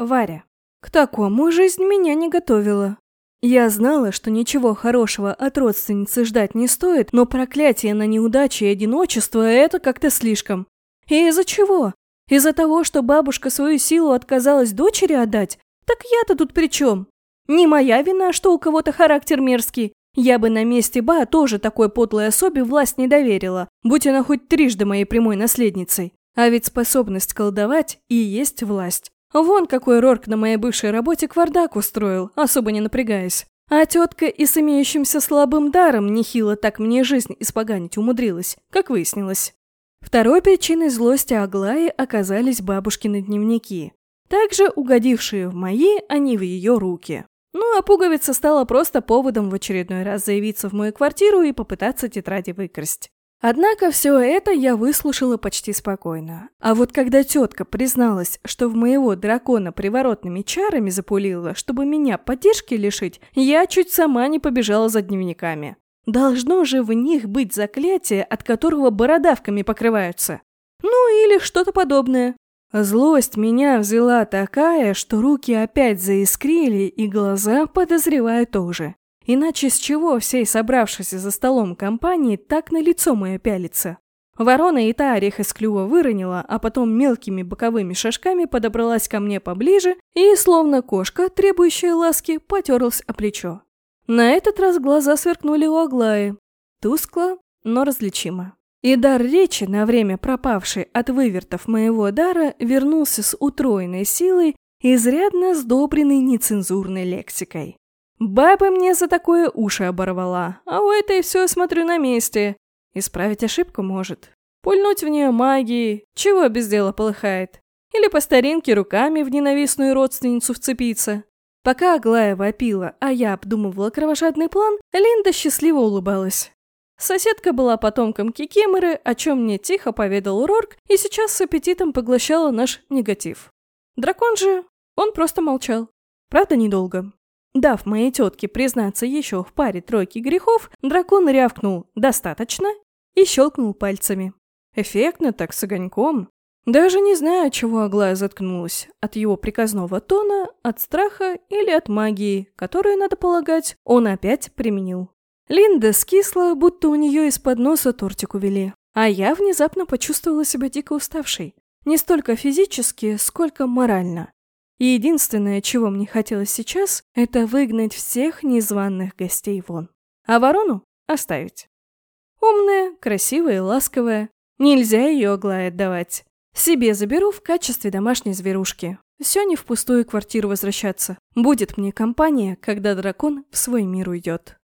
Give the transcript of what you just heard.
Варя. К такому жизнь меня не готовила. Я знала, что ничего хорошего от родственницы ждать не стоит, но проклятие на неудачи и одиночество – это как-то слишком. И из-за чего? Из-за того, что бабушка свою силу отказалась дочери отдать? Так я-то тут при чем? Не моя вина, что у кого-то характер мерзкий. Я бы на месте Ба тоже такой подлой особе власть не доверила, будь она хоть трижды моей прямой наследницей. А ведь способность колдовать и есть власть. Вон какой Рорк на моей бывшей работе квардак устроил, особо не напрягаясь. А тетка и с имеющимся слабым даром нехило так мне жизнь испоганить умудрилась, как выяснилось. Второй причиной злости Аглаи оказались бабушкины дневники. Также угодившие в мои, а не в ее руки. Ну, а пуговица стала просто поводом в очередной раз заявиться в мою квартиру и попытаться тетради выкрасть. Однако все это я выслушала почти спокойно. А вот когда тетка призналась, что в моего дракона приворотными чарами запулила, чтобы меня поддержки лишить, я чуть сама не побежала за дневниками. Должно же в них быть заклятие, от которого бородавками покрываются. Ну или что-то подобное. Злость меня взяла такая, что руки опять заискрили и глаза, подозреваю, тоже. Иначе с чего всей собравшейся за столом компании так на лицо мое пялится? Ворона и та орех из клюва выронила, а потом мелкими боковыми шажками подобралась ко мне поближе и, словно кошка, требующая ласки, потерлась о плечо. На этот раз глаза сверкнули у Аглаи. Тускло, но различимо. И дар речи, на время пропавший от вывертов моего дара, вернулся с утроенной силой, изрядно сдобренный нецензурной лексикой. Баба мне за такое уши оборвала, а у этой все смотрю на месте. Исправить ошибку может. Пульнуть в нее магией, чего без дела полыхает. Или по старинке руками в ненавистную родственницу вцепиться. Пока Аглая вопила, а я обдумывала кровожадный план, Линда счастливо улыбалась. Соседка была потомком Кикиморы, о чем мне тихо поведал Рорк, и сейчас с аппетитом поглощала наш негатив. Дракон же, он просто молчал. Правда, недолго. Дав моей тетке признаться еще в паре тройки грехов, дракон рявкнул «достаточно» и щелкнул пальцами. Эффектно так, с огоньком. Даже не знаю, чего Аглая заткнулась. От его приказного тона, от страха или от магии, которую, надо полагать, он опять применил. Линда скисла, будто у нее из-под носа тортик увели. А я внезапно почувствовала себя дико уставшей. Не столько физически, сколько морально. И единственное, чего мне хотелось сейчас, это выгнать всех незваных гостей вон. А ворону оставить. Умная, красивая и ласковая. Нельзя ее Аглае отдавать. Себе заберу в качестве домашней зверушки. Все не в пустую квартиру возвращаться. Будет мне компания, когда дракон в свой мир уйдет.